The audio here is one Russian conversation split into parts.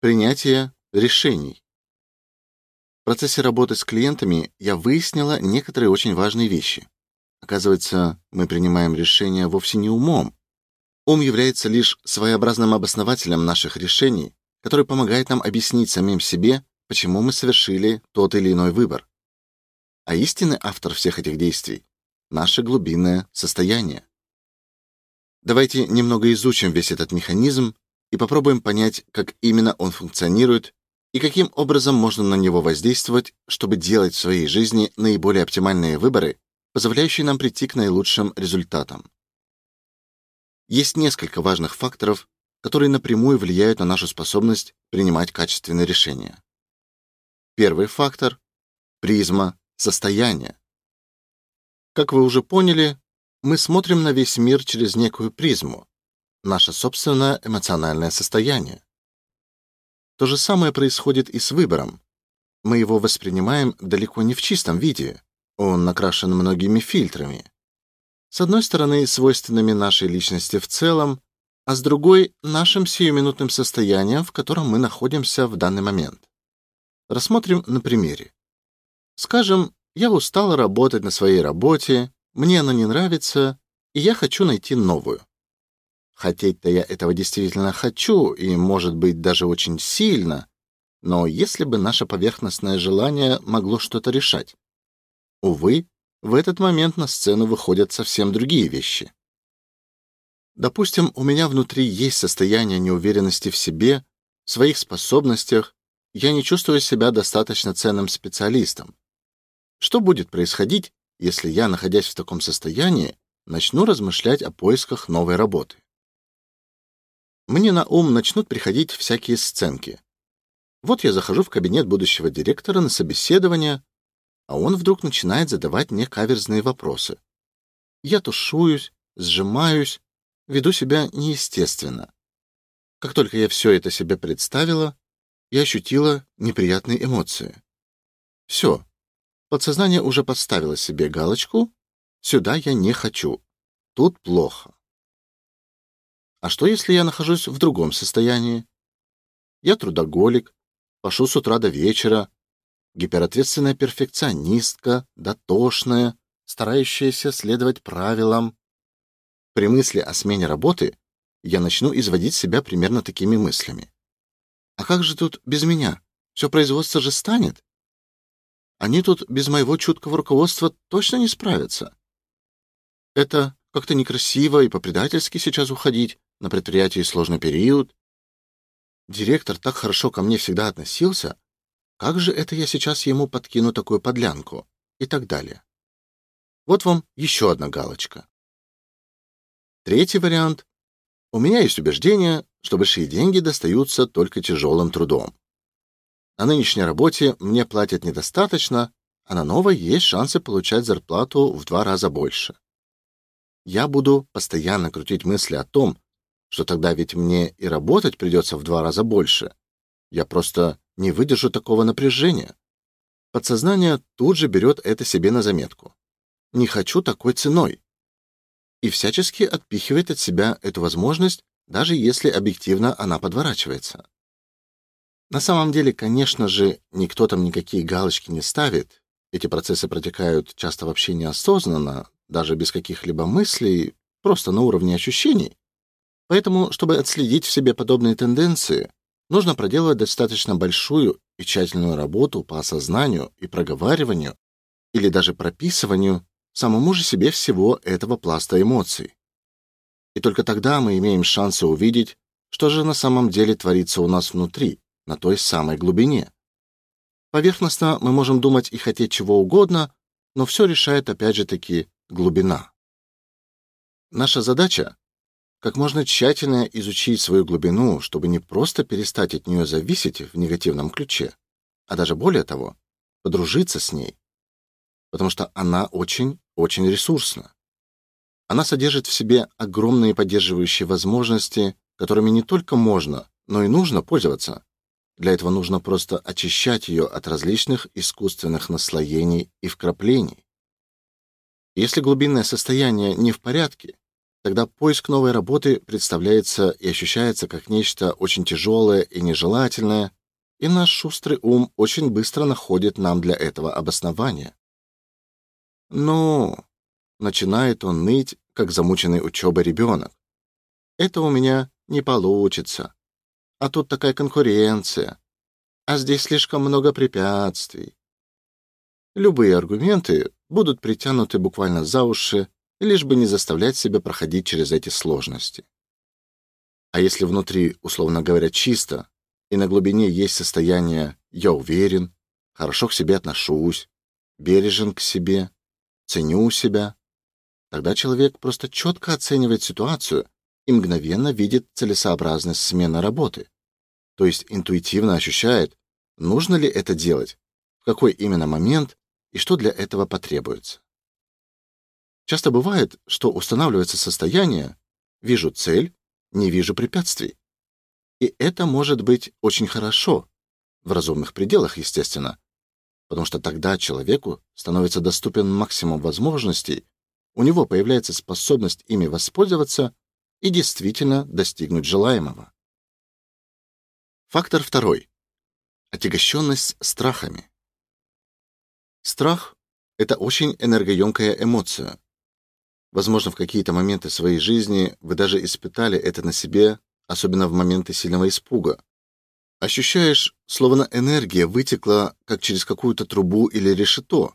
Принятие решений. В процессе работы с клиентами я выяснила некоторые очень важные вещи. Оказывается, мы принимаем решения вовсе не умом. Ум является лишь своеобразным обоснователем наших решений, который помогает нам объяснить самим себе, почему мы совершили тот или иной выбор. А истинный автор всех этих действий наше глубинное состояние. Давайте немного изучим весь этот механизм и попробуем понять, как именно он функционирует и каким образом можно на него воздействовать, чтобы делать в своей жизни наиболее оптимальные выборы, позволяющие нам прийти к наилучшим результатам. Есть несколько важных факторов, которые напрямую влияют на нашу способность принимать качественные решения. Первый фактор призма состояния. Как вы уже поняли, мы смотрим на весь мир через некую призму, наше собственное эмоциональное состояние. То же самое происходит и с выбором. Мы его воспринимаем далеко не в чистом виде. Он накрашен многими фильтрами. С одной стороны, свойственными нашей личности в целом, а с другой нашим сиюминутным состоянием, в котором мы находимся в данный момент. Рассмотрим на примере. Скажем, я устал работать на своей работе, мне она не нравится, и я хочу найти новую. Хотеть-то я этого действительно хочу, и, может быть, даже очень сильно, но если бы наше поверхностное желание могло что-то решать. Увы, в этот момент на сцену выходят совсем другие вещи. Допустим, у меня внутри есть состояние неуверенности в себе, в своих способностях, я не чувствую себя достаточно ценным специалистом. Что будет происходить, если я, находясь в таком состоянии, начну размышлять о поисках новой работы? Мне на ум начнут приходить всякие сценки. Вот я захожу в кабинет будущего директора на собеседование, а он вдруг начинает задавать мне каверзные вопросы. Я тушуюсь, сжимаюсь, веду себя неестественно. Как только я все это себе представила, я ощутила неприятные эмоции. Все. Подсознание уже поставило себе галочку: сюда я не хочу. Тут плохо. А что, если я нахожусь в другом состоянии? Я трудоголик, пашу с утра до вечера, гиперответственная перфекционистка, дотошная, старающаяся следовать правилам. При мысли о смене работы я начну изводить себя примерно такими мыслями. А как же тут без меня? Все производство же станет. Они тут без моего чуткого руководства точно не справятся. Это как-то некрасиво и по-предательски сейчас уходить. На предприятии сложный период. Директор так хорошо ко мне всегда относился. Как же это я сейчас ему подкину такую подлянку? И так далее. Вот вам еще одна галочка. Третий вариант. У меня есть убеждение, что большие деньги достаются только тяжелым трудом. На нынешней работе мне платят недостаточно, а на новой есть шансы получать зарплату в два раза больше. Я буду постоянно крутить мысли о том, что тогда ведь мне и работать придется в два раза больше. Я просто не выдержу такого напряжения. Подсознание тут же берет это себе на заметку. Не хочу такой ценой. И всячески отпихивает от себя эту возможность, даже если объективно она подворачивается. На самом деле, конечно же, никто там никакие галочки не ставит. Эти процессы протекают часто вообще неосознанно, даже без каких-либо мыслей, просто на уровне ощущений. Поэтому, чтобы отследить в себе подобные тенденции, нужно проделать достаточно большую и тщательную работу по осознанию и проговариванию или даже прописыванию самому же себе всего этого пласта эмоций. И только тогда мы имеем шансы увидеть, что же на самом деле творится у нас внутри, на той самой глубине. Поверхностно мы можем думать и хотеть чего угодно, но все решает опять же таки глубина. Наша задача как можно тщательнее изучить свою глубину, чтобы не просто перестать от нее зависеть в негативном ключе, а даже более того, подружиться с ней. Потому что она очень-очень ресурсна. Она содержит в себе огромные поддерживающие возможности, которыми не только можно, но и нужно пользоваться. Для этого нужно просто очищать ее от различных искусственных наслоений и вкраплений. Если глубинное состояние не в порядке, тогда поиск новой работы представляется и ощущается как нечто очень тяжелое и нежелательное, и наш шустрый ум очень быстро находит нам для этого обоснование. Ну, начинает он ныть, как замученный учебой ребенок. Это у меня не получится. А тут такая конкуренция. А здесь слишком много препятствий. Любые аргументы будут притянуты буквально за уши, лишь бы не заставлять себя проходить через эти сложности. А если внутри, условно говоря, чисто, и на глубине есть состояние «я уверен», «хорошо к себе отношусь», «бережен к себе», «ценю себя», тогда человек просто четко оценивает ситуацию и мгновенно видит целесообразность смены работы. То есть интуитивно ощущает, нужно ли это делать, в какой именно момент и что для этого потребуется. Часто бывает, что устанавливается состояние «вижу цель, не вижу препятствий». И это может быть очень хорошо, в разумных пределах, естественно, потому что тогда человеку становится доступен максимум возможностей, у него появляется способность ими воспользоваться и действительно достигнуть желаемого. Фактор второй. Отягощенность страхами. Страх это очень энергоемкая эмоция. Возможно, в какие-то моменты своей жизни вы даже испытали это на себе, особенно в моменты сильного испуга. Ощущаешь, словно энергия вытекла как через какую-то трубу или решето.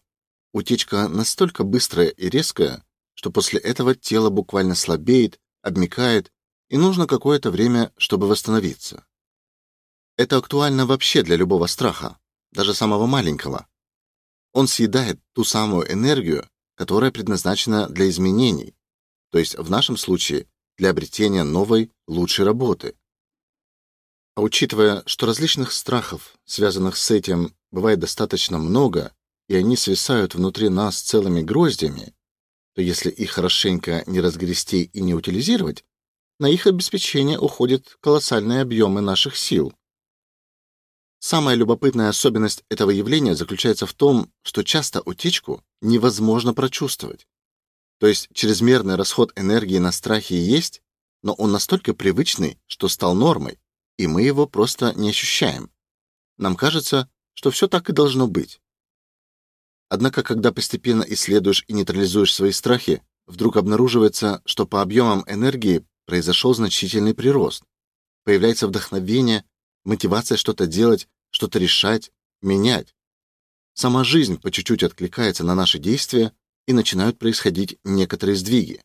Утечка настолько быстрая и резкая, что после этого тело буквально слабеет, обмякает, и нужно какое-то время, чтобы восстановиться. Это актуально вообще для любого страха, даже самого маленького. Он съедает ту самую энергию, которая предназначена для изменений, то есть в нашем случае для обретения новой, лучшей работы. А учитывая, что различных страхов, связанных с этим, бывает достаточно много, и они свисают внутри нас целыми гроздями, то если их хорошенько не разгрести и не утилизировать, на их обеспечение уходят колоссальные объемы наших сил. Самая любопытная особенность этого явления заключается в том, что часто утечку невозможно прочувствовать. То есть чрезмерный расход энергии на страхи есть, но он настолько привычный, что стал нормой, и мы его просто не ощущаем. Нам кажется, что все так и должно быть. Однако, когда постепенно исследуешь и нейтрализуешь свои страхи, вдруг обнаруживается, что по объемам энергии произошел значительный прирост. Появляется вдохновение, мотивация что-то делать, что-то решать, менять. Сама жизнь по чуть-чуть откликается на наши действия, и начинают происходить некоторые сдвиги.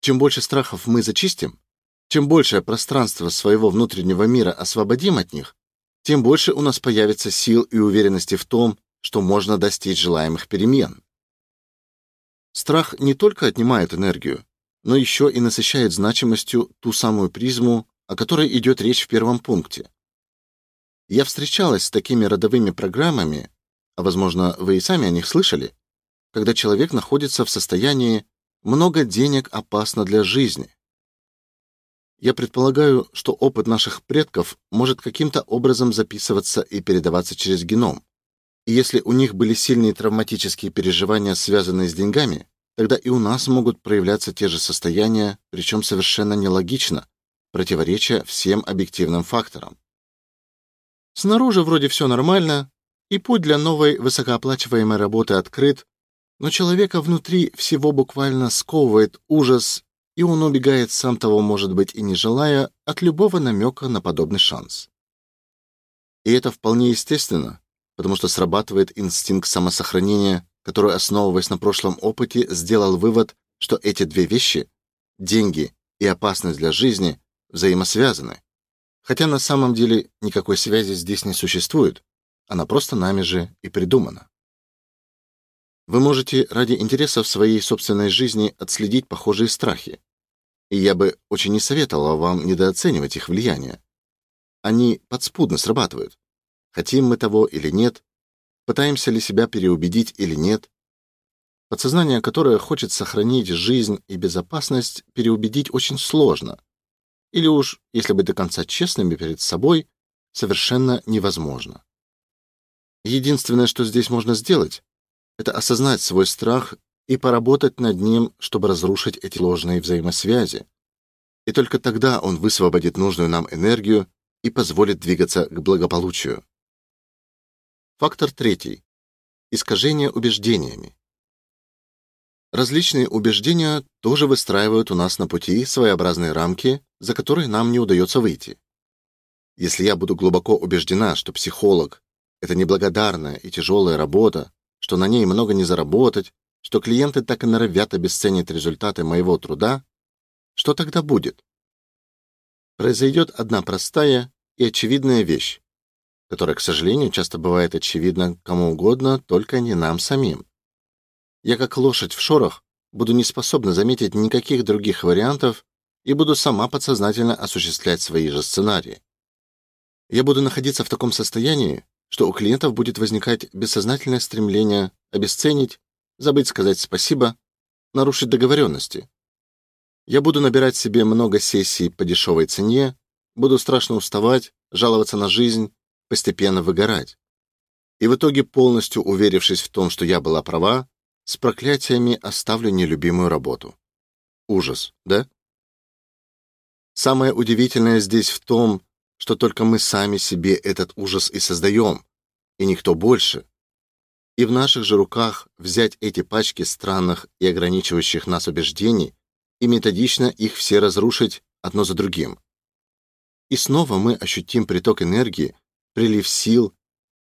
Чем больше страхов мы зачистим, чем большее пространство своего внутреннего мира освободим от них, тем больше у нас появится сил и уверенности в том, что можно достичь желаемых перемен. Страх не только отнимает энергию, но еще и насыщает значимостью ту самую призму, о которой идет речь в первом пункте. Я встречалась с такими родовыми программами, а возможно, вы и сами о них слышали, когда человек находится в состоянии много денег опасно для жизни. Я предполагаю, что опыт наших предков может каким-то образом записываться и передаваться через геном. И если у них были сильные травматические переживания, связанные с деньгами, тогда и у нас могут проявляться те же состояния, причем совершенно нелогично, противоречия всем объективным факторам. Снаружи вроде все нормально, и путь для новой высокооплачиваемой работы открыт, но человека внутри всего буквально сковывает ужас, и он убегает сам того, может быть, и не желая, от любого намека на подобный шанс. И это вполне естественно, потому что срабатывает инстинкт самосохранения, который, основываясь на прошлом опыте, сделал вывод, что эти две вещи деньги и опасность для жизни взаимосвязаны. Хотя на самом деле никакой связи здесь не существует, она просто нами же и придумана. Вы можете ради интересов своей собственной жизни отследить похожие страхи. И я бы очень не советовала вам недооценивать их влияние. Они подспудно срабатывают. Хотим мы того или нет, пытаемся ли себя переубедить или нет. Подсознание, которое хочет сохранить жизнь и безопасность, переубедить очень сложно или уж, если быть до конца честными перед собой, совершенно невозможно. Единственное, что здесь можно сделать, это осознать свой страх и поработать над ним, чтобы разрушить эти ложные взаимосвязи. И только тогда он высвободит нужную нам энергию и позволит двигаться к благополучию. Фактор третий. Искажение убеждениями. Различные убеждения тоже выстраивают у нас на пути своеобразные рамки, за которые нам не удается выйти. Если я буду глубоко убеждена, что психолог это неблагодарная и тяжелая работа, что на ней много не заработать, что клиенты так и норовят обесценить результаты моего труда, что тогда будет? Произойдет одна простая и очевидная вещь, которая, к сожалению, часто бывает очевидна кому угодно, только не нам самим. Я как лошадь в шорах буду не способна заметить никаких других вариантов и буду сама подсознательно осуществлять свои же сценарии. Я буду находиться в таком состоянии, что у клиентов будет возникать бессознательное стремление обесценить, забыть сказать спасибо, нарушить договоренности. Я буду набирать себе много сессий по дешевой цене, буду страшно уставать, жаловаться на жизнь, постепенно выгорать. И в итоге, полностью уверившись в том, что я была права, с проклятиями оставлю нелюбимую работу. Ужас, да? Самое удивительное здесь в том, что только мы сами себе этот ужас и создаем, и никто больше. И в наших же руках взять эти пачки странных и ограничивающих нас убеждений и методично их все разрушить одно за другим. И снова мы ощутим приток энергии, прилив сил,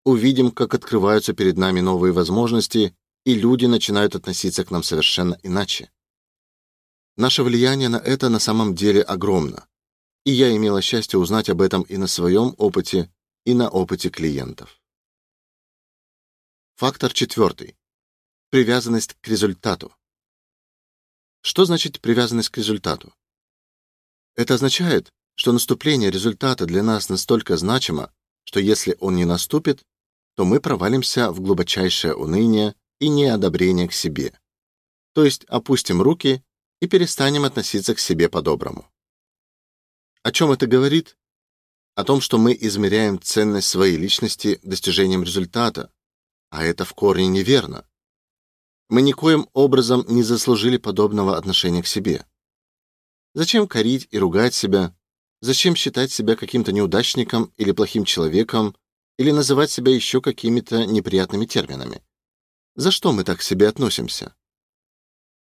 увидим, как открываются перед нами новые возможности, и люди начинают относиться к нам совершенно иначе. Наше влияние на это на самом деле огромно. И я имела счастье узнать об этом и на своем опыте, и на опыте клиентов. Фактор четвертый. Привязанность к результату. Что значит привязанность к результату? Это означает, что наступление результата для нас настолько значимо, что если он не наступит, то мы провалимся в глубочайшее уныние и неодобрение к себе. То есть опустим руки и перестанем относиться к себе по-доброму. О чем это говорит? О том, что мы измеряем ценность своей личности достижением результата, а это в корне неверно. Мы никоим образом не заслужили подобного отношения к себе. Зачем корить и ругать себя? Зачем считать себя каким-то неудачником или плохим человеком, или называть себя еще какими-то неприятными терминами? За что мы так к себе относимся?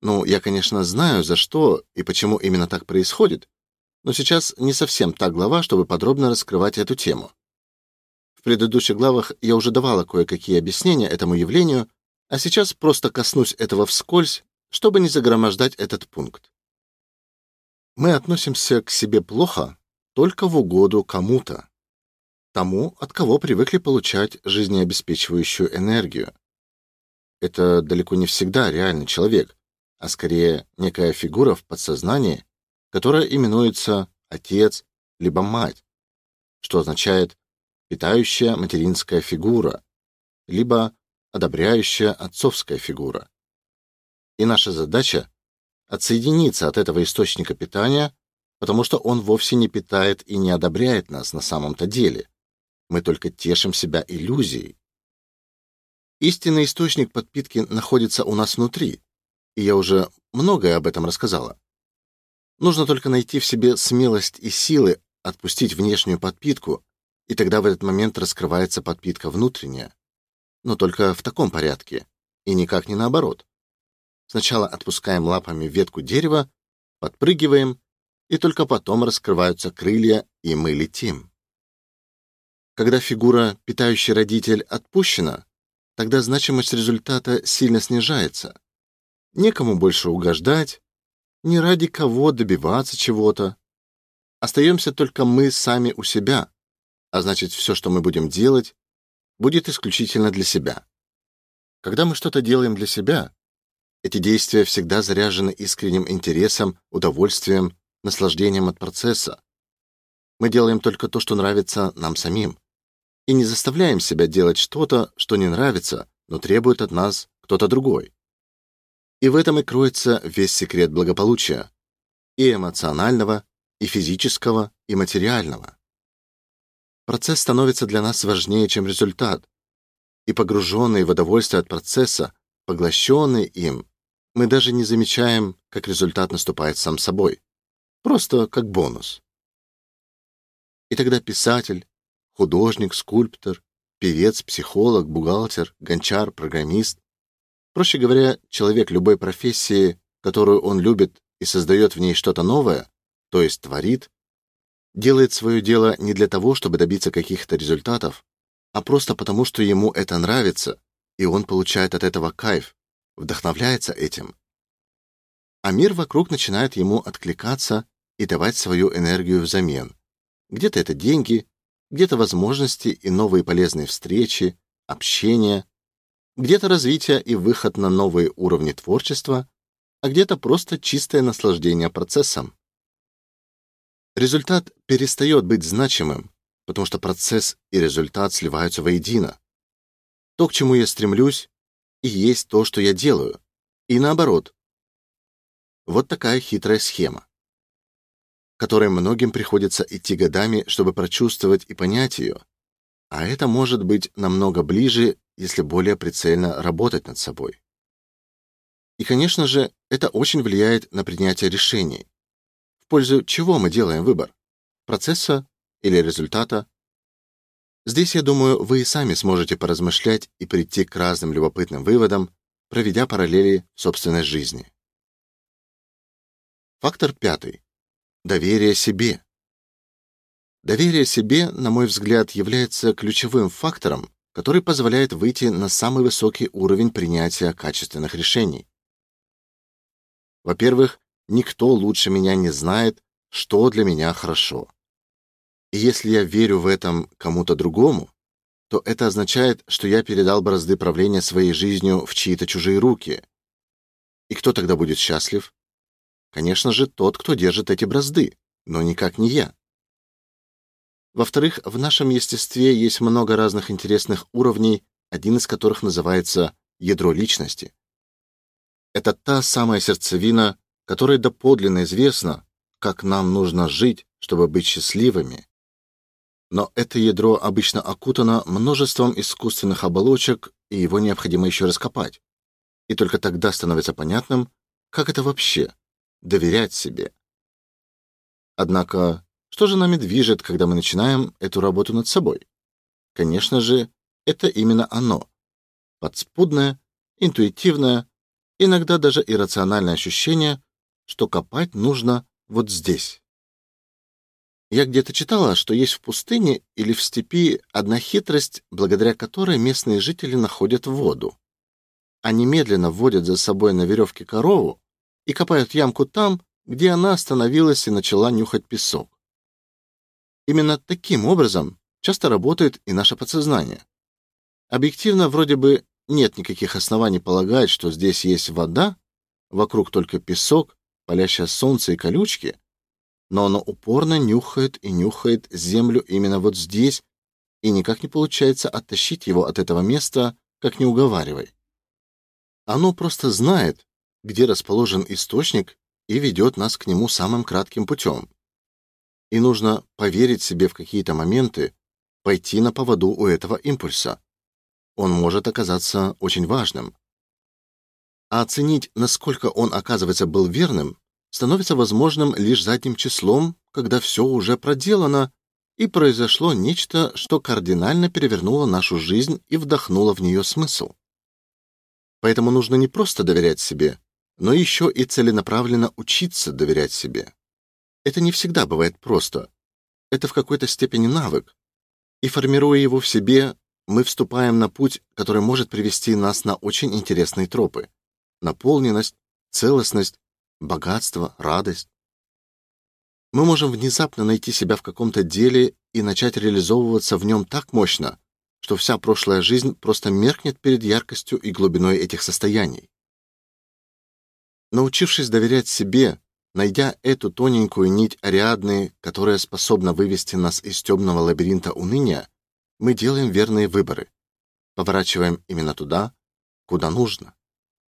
Ну, я, конечно, знаю, за что и почему именно так происходит, но сейчас не совсем та глава, чтобы подробно раскрывать эту тему. В предыдущих главах я уже давала кое-какие объяснения этому явлению, а сейчас просто коснусь этого вскользь, чтобы не загромождать этот пункт. Мы относимся к себе плохо только в угоду кому-то, тому, от кого привыкли получать жизнеобеспечивающую энергию. Это далеко не всегда реальный человек, а скорее некая фигура в подсознании, которая именуется отец либо мать, что означает питающая материнская фигура, либо одобряющая отцовская фигура. И наша задача отсоединиться от этого источника питания, потому что он вовсе не питает и не одобряет нас на самом-то деле. Мы только тешим себя иллюзией. Истинный источник подпитки находится у нас внутри, и я уже многое об этом рассказала. Нужно только найти в себе смелость и силы отпустить внешнюю подпитку, и тогда в этот момент раскрывается подпитка внутренняя. Но только в таком порядке, и никак не наоборот. Сначала отпускаем лапами ветку дерева, подпрыгиваем, и только потом раскрываются крылья, и мы летим. Когда фигура питающий родитель отпущена, тогда значимость результата сильно снижается. Некому больше угождать, не ради кого добиваться чего-то. Остаемся только мы сами у себя, а значит, все, что мы будем делать, будет исключительно для себя. Когда мы что-то делаем для себя, эти действия всегда заряжены искренним интересом, удовольствием, наслаждением от процесса. Мы делаем только то, что нравится нам самим, и не заставляем себя делать что-то, что не нравится, но требует от нас кто-то другой. И в этом и кроется весь секрет благополучия, и эмоционального, и физического, и материального. Процесс становится для нас важнее, чем результат, и погруженные в удовольствие от процесса, поглощенные им, мы даже не замечаем, как результат наступает сам собой, просто как бонус. И тогда писатель, художник, скульптор, певец, психолог, бухгалтер, гончар, программист, проще говоря, человек любой профессии, которую он любит и создает в ней что-то новое, то есть творит, делает свое дело не для того, чтобы добиться каких-то результатов, а просто потому, что ему это нравится, и он получает от этого кайф, вдохновляется этим. А мир вокруг начинает ему откликаться и давать свою энергию взамен. Где-то это деньги, где-то возможности и новые полезные встречи, общение, где-то развитие и выход на новые уровни творчества, а где-то просто чистое наслаждение процессом. Результат перестает быть значимым, потому что процесс и результат сливаются воедино. То, к чему я стремлюсь, и есть то, что я делаю, и наоборот. Вот такая хитрая схема, которой многим приходится идти годами, чтобы прочувствовать и понять ее. А это может быть намного ближе, если более прицельно работать над собой. И, конечно же, это очень влияет на принятие решений. В пользу чего мы делаем выбор? Процесса или результата. Здесь, я думаю, вы и сами сможете поразмышлять и прийти к разным любопытным выводам, проведя параллели собственной жизни. Фактор пятый. Доверие себе. Доверие себе, на мой взгляд, является ключевым фактором, который позволяет выйти на самый высокий уровень принятия качественных решений. Во-первых, никто лучше меня не знает, что для меня хорошо. И если я верю в этом кому-то другому, то это означает, что я передал бразды правления своей жизнью в чьи-то чужие руки. И кто тогда будет счастлив? Конечно же, тот, кто держит эти бразды, но никак не я. Во-вторых, в нашем естестве есть много разных интересных уровней, один из которых называется ядро личности. Это та самая сердцевина, которой доподлинно известно, как нам нужно жить, чтобы быть счастливыми, но это ядро обычно окутано множеством искусственных оболочек, и его необходимо еще раскопать. И только тогда становится понятным, как это вообще доверять себе. Однако, что же нами движет, когда мы начинаем эту работу над собой? Конечно же, это именно оно. Подспудное, интуитивное, иногда даже иррациональное ощущение, что копать нужно вот здесь. Я где-то читала, что есть в пустыне или в степи одна хитрость, благодаря которой местные жители находят воду. Они медленно вводят за собой на веревке корову и копают ямку там, где она остановилась и начала нюхать песок. Именно таким образом часто работает и наше подсознание. Объективно вроде бы нет никаких оснований полагать, что здесь есть вода, вокруг только песок, палящее солнце и колючки, но оно упорно нюхает и нюхает землю именно вот здесь, и никак не получается оттащить его от этого места, как не уговаривай. Оно просто знает, где расположен источник и ведет нас к нему самым кратким путем. И нужно поверить себе в какие-то моменты, пойти на поводу у этого импульса. Он может оказаться очень важным. А оценить, насколько он оказывается был верным, становится возможным лишь задним числом, когда все уже проделано и произошло нечто, что кардинально перевернуло нашу жизнь и вдохнуло в нее смысл. Поэтому нужно не просто доверять себе, но еще и целенаправленно учиться доверять себе. Это не всегда бывает просто. Это в какой-то степени навык. И формируя его в себе, мы вступаем на путь, который может привести нас на очень интересные тропы: наполненность, целостность богатство, радость. Мы можем внезапно найти себя в каком-то деле и начать реализовываться в нем так мощно, что вся прошлая жизнь просто меркнет перед яркостью и глубиной этих состояний. Научившись доверять себе, найдя эту тоненькую нить Ариадны, которая способна вывести нас из темного лабиринта уныния, мы делаем верные выборы, поворачиваем именно туда, куда нужно.